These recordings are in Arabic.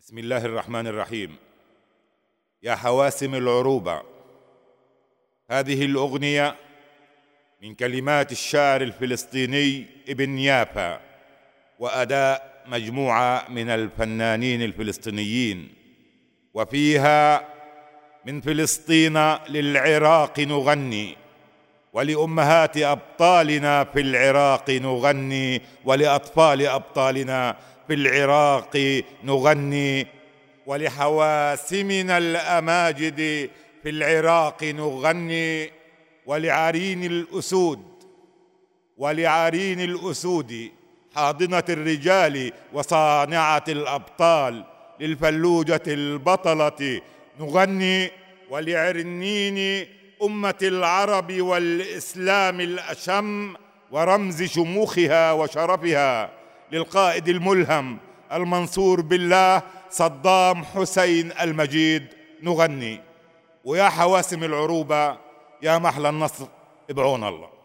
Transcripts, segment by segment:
بسم الله الرحمن الرحيم. يا حواسم العروبة هذه الأغنية من كلمات الشاعر الفلسطيني ابن يافا وأداء مجموعة من الفنانين الفلسطينيين. وفيها من فلسطين للعراق نغني ولأمهات أبطالنا في العراق نغني ولأطفال أبطالنا في العراق نغني ولحواسمنا الأماجد في العراق نغني ولعرين الأسود ولعرين الأسود حاضنة الرجال وصانعة الأبطال للفلوجة البطلة نغني ولعرنين أمة العرب والإسلام الأشم ورمز شموخها وشرفها. للقائد الملهم المنصور بالله صدام حسين المجيد. نغني. ويا حواسم العروبة يا محلى النصر ابعون الله.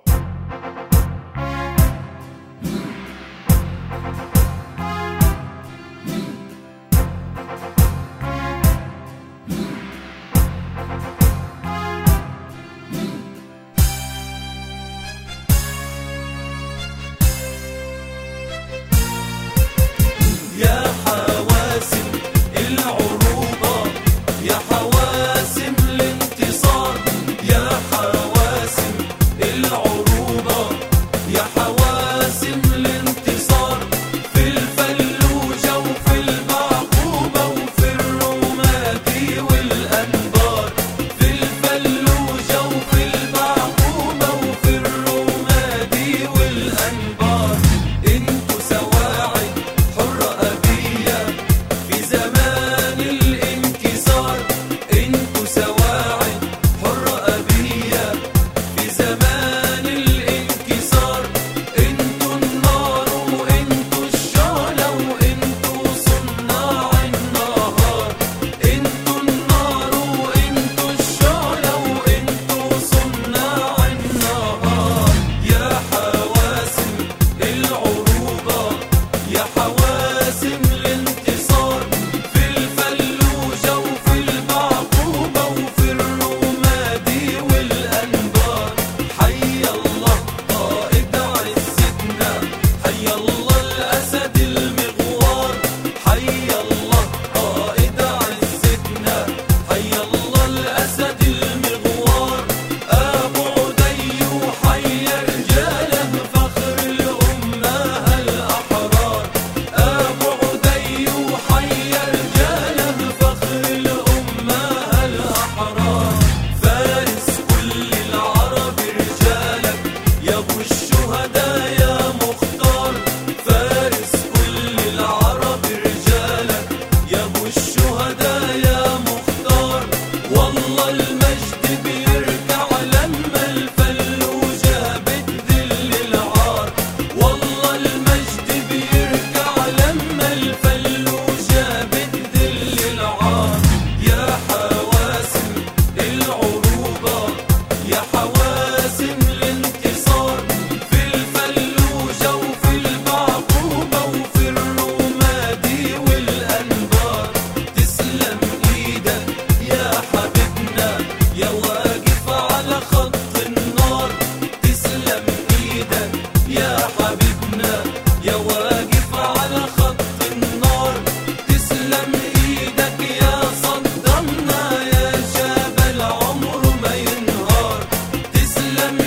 يا واقف على خط النار تسلم إيدك يا حبيبنا. يا واقف على خط النار تسلم إيدك يا صدامنا يا جبل عمره ما ينهار. تسلم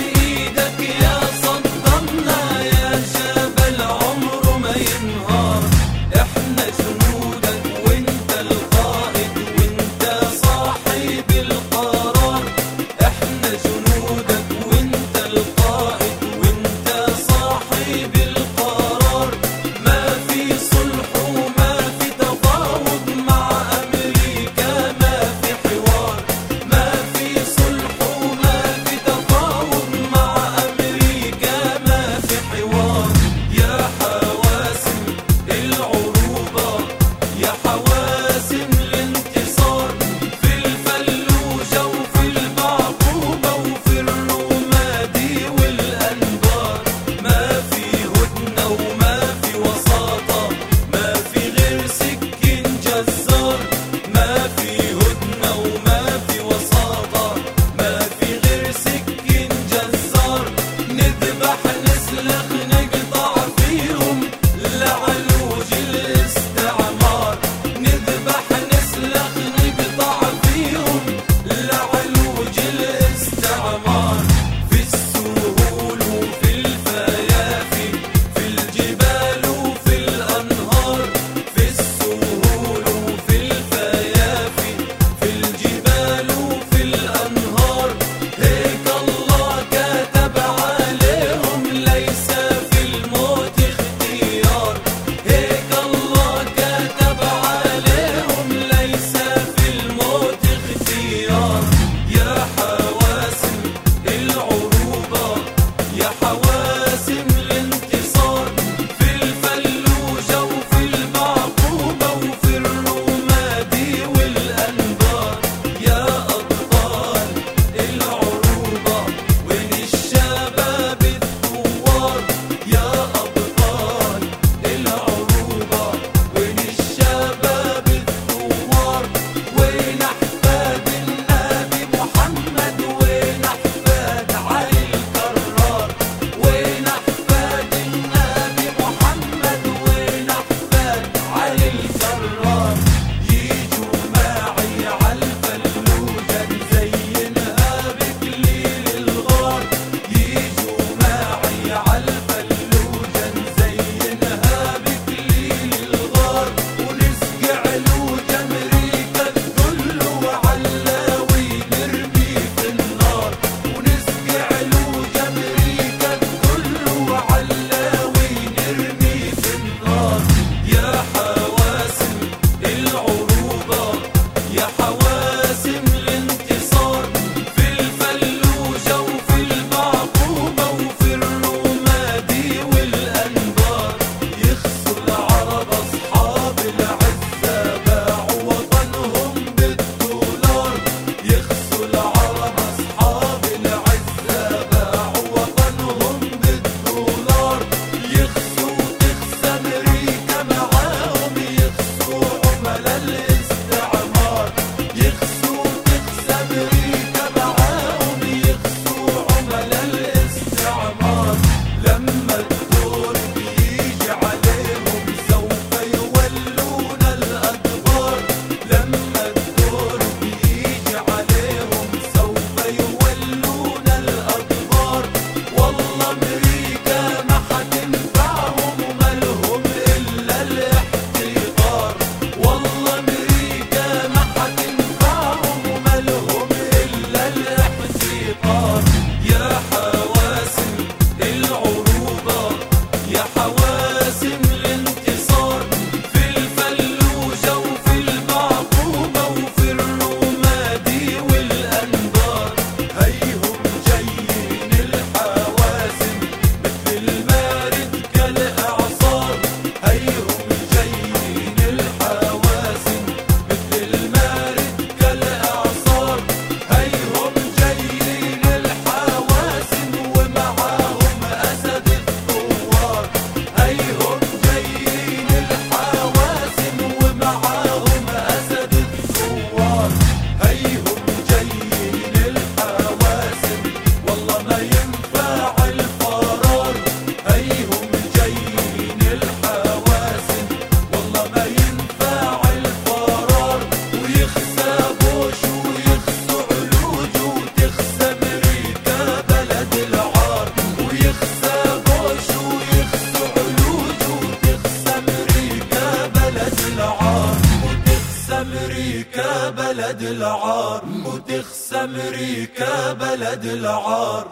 بلد العار.